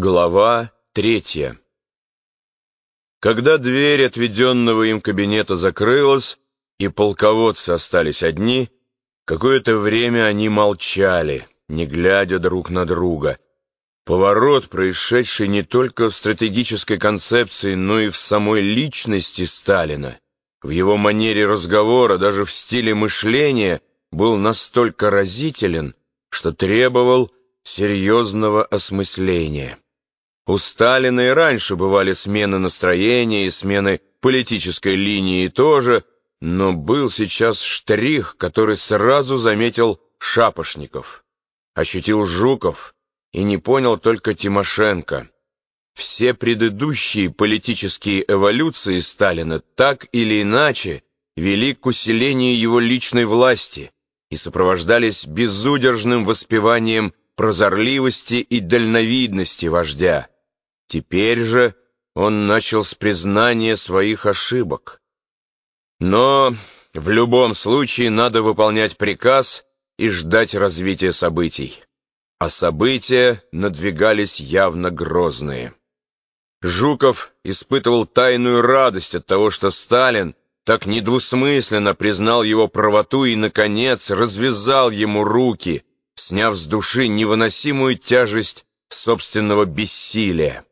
Глава третья Когда дверь отведенного им кабинета закрылась, и полководцы остались одни, какое-то время они молчали, не глядя друг на друга. Поворот, происшедший не только в стратегической концепции, но и в самой личности Сталина, в его манере разговора, даже в стиле мышления, был настолько разителен, что требовал серьезного осмысления. У Сталина и раньше бывали смены настроения и смены политической линии тоже, но был сейчас штрих, который сразу заметил Шапошников, ощутил Жуков и не понял только Тимошенко. Все предыдущие политические эволюции Сталина так или иначе вели к усилению его личной власти и сопровождались безудержным воспеванием прозорливости и дальновидности вождя. Теперь же он начал с признания своих ошибок. Но в любом случае надо выполнять приказ и ждать развития событий. А события надвигались явно грозные. Жуков испытывал тайную радость от того, что Сталин так недвусмысленно признал его правоту и, наконец, развязал ему руки, сняв с души невыносимую тяжесть собственного бессилия.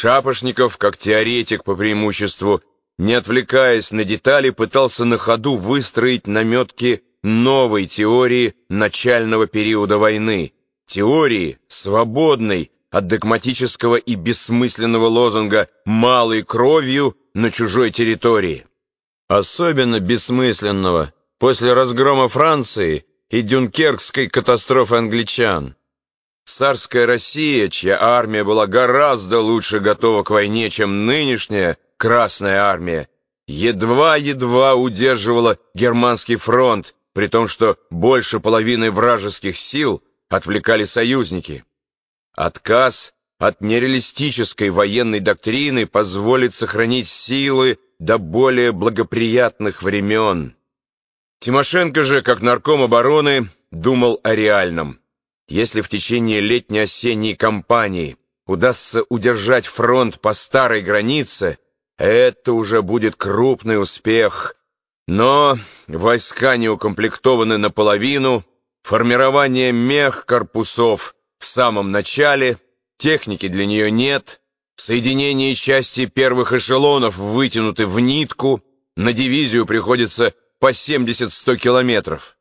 Шапошников, как теоретик по преимуществу, не отвлекаясь на детали, пытался на ходу выстроить наметки новой теории начального периода войны, теории, свободной от догматического и бессмысленного лозунга «малой кровью на чужой территории». Особенно бессмысленного после разгрома Франции и дюнкеркской катастрофы англичан. Царская Россия, чья армия была гораздо лучше готова к войне, чем нынешняя Красная армия, едва-едва удерживала германский фронт, при том, что больше половины вражеских сил отвлекали союзники. Отказ от нереалистической военной доктрины позволит сохранить силы до более благоприятных времен. Тимошенко же, как нарком обороны, думал о реальном. Если в течение летней-осенней кампании удастся удержать фронт по старой границе, это уже будет крупный успех. Но войска не укомплектованы наполовину, формирование мех корпусов в самом начале, техники для нее нет, соединение части первых эшелонов вытянуты в нитку, на дивизию приходится по 70-100 километров.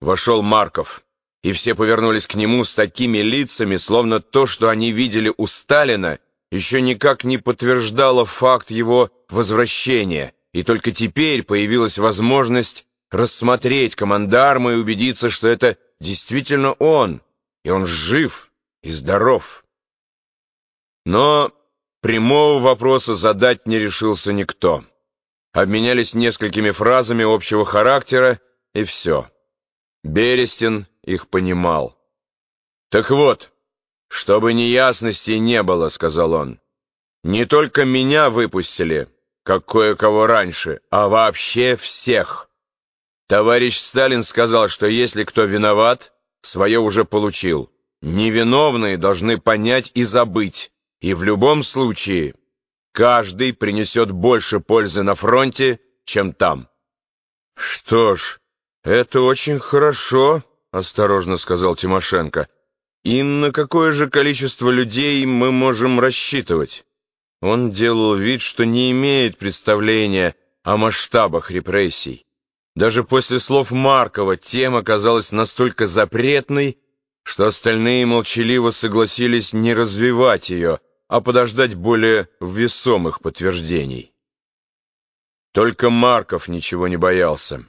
Вошел Марков, и все повернулись к нему с такими лицами, словно то, что они видели у Сталина, еще никак не подтверждало факт его возвращения, и только теперь появилась возможность рассмотреть командарма и убедиться, что это действительно он, и он жив и здоров. Но прямого вопроса задать не решился никто обменялись несколькими фразами общего характера, и все. Берестин их понимал. «Так вот, чтобы неясностей не было», — сказал он. «Не только меня выпустили, как кое-кого раньше, а вообще всех. Товарищ Сталин сказал, что если кто виноват, свое уже получил. Невиновные должны понять и забыть, и в любом случае Каждый принесет больше пользы на фронте, чем там. Что ж, это очень хорошо, осторожно сказал Тимошенко. И на какое же количество людей мы можем рассчитывать? Он делал вид, что не имеет представления о масштабах репрессий. Даже после слов Маркова тема казалась настолько запретной, что остальные молчаливо согласились не развивать ее, а подождать более весомых подтверждений. Только Марков ничего не боялся.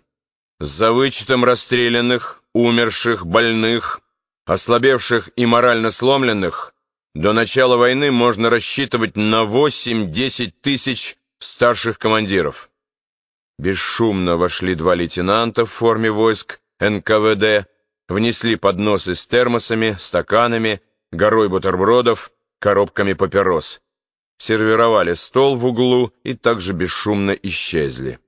За вычетом расстрелянных, умерших, больных, ослабевших и морально сломленных, до начала войны можно рассчитывать на 8-10 тысяч старших командиров. Бесшумно вошли два лейтенанта в форме войск НКВД, внесли подносы с термосами, стаканами, горой бутербродов, коробками папирос, сервировали стол в углу и также бесшумно исчезли.